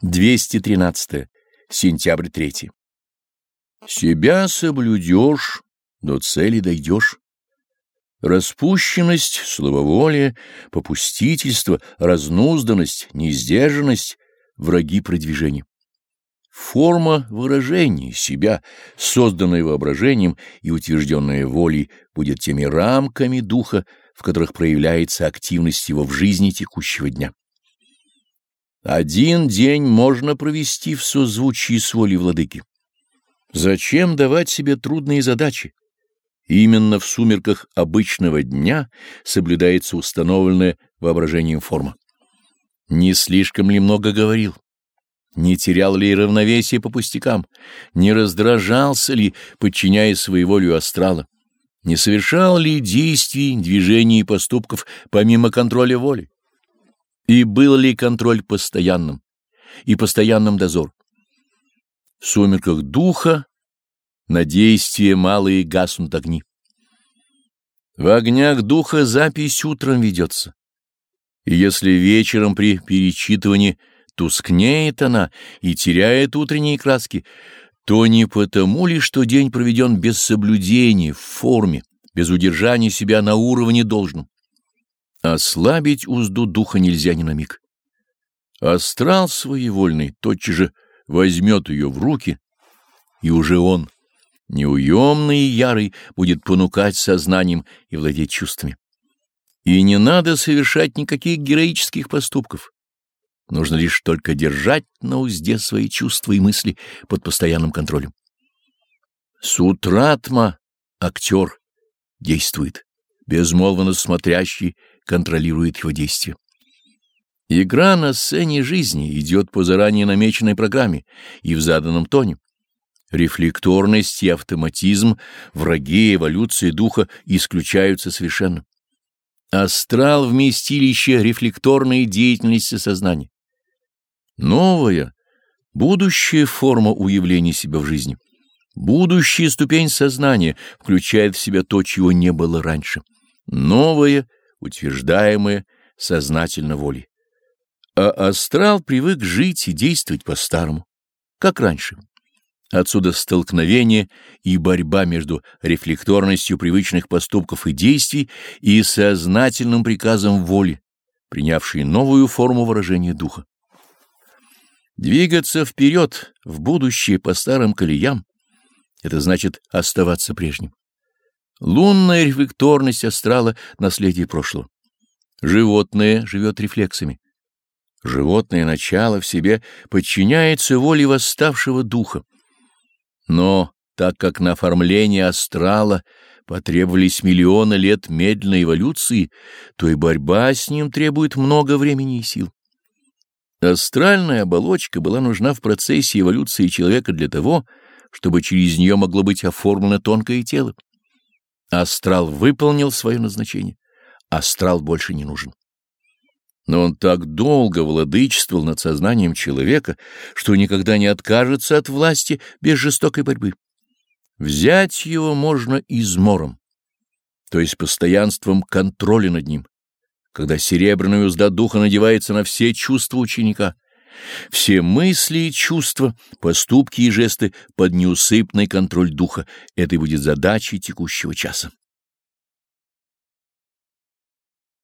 213. Сентябрь 3. Себя соблюдешь, до цели дойдешь. Распущенность, слабоволие, попустительство, разнузданность, неиздержанность — враги продвижения. Форма выражения себя, созданная воображением и утвержденная волей, будет теми рамками духа, в которых проявляется активность его в жизни текущего дня. Один день можно провести в созвучии с волей владыки. Зачем давать себе трудные задачи? Именно в сумерках обычного дня соблюдается установленная воображением форма. Не слишком ли много говорил? Не терял ли равновесие по пустякам? Не раздражался ли, подчиняя своей волю астрала? Не совершал ли действий, движений и поступков помимо контроля воли? И был ли контроль постоянным, и постоянным дозор? В сумерках духа на действие малые гаснут огни. В огнях духа запись утром ведется. И если вечером при перечитывании тускнеет она и теряет утренние краски, то не потому ли, что день проведен без соблюдения, в форме, без удержания себя на уровне должном. Ослабить узду духа нельзя ни на миг. Астрал своевольный тотчас же возьмет ее в руки, и уже он, неуемный и ярый, будет понукать сознанием и владеть чувствами. И не надо совершать никаких героических поступков. Нужно лишь только держать на узде свои чувства и мысли под постоянным контролем. Сутратма, актер, действует, безмолвно смотрящий контролирует его действия. Игра на сцене жизни идет по заранее намеченной программе и в заданном тоне. Рефлекторность и автоматизм, враги эволюции духа исключаются совершенно. Астрал — вместилище рефлекторной деятельности сознания. Новая, будущая форма уявления себя в жизни, будущая ступень сознания включает в себя то, чего не было раньше. Новая — утверждаемое сознательно волей. А астрал привык жить и действовать по-старому, как раньше. Отсюда столкновение и борьба между рефлекторностью привычных поступков и действий и сознательным приказом воли, принявшей новую форму выражения духа. Двигаться вперед, в будущее по старым колеям — это значит оставаться прежним. Лунная рефлекторность астрала — наследие прошлого. Животное живет рефлексами. Животное начало в себе подчиняется воле восставшего духа. Но так как на оформление астрала потребовались миллионы лет медленной эволюции, то и борьба с ним требует много времени и сил. Астральная оболочка была нужна в процессе эволюции человека для того, чтобы через нее могло быть оформлено тонкое тело. Астрал выполнил свое назначение. Астрал больше не нужен. Но он так долго владычествовал над сознанием человека, что никогда не откажется от власти без жестокой борьбы. Взять его можно измором, то есть постоянством контроля над ним, когда серебряная узда духа надевается на все чувства ученика, все мысли и чувства, поступки и жесты под неусыпный контроль духа. Это и будет задачей текущего часа.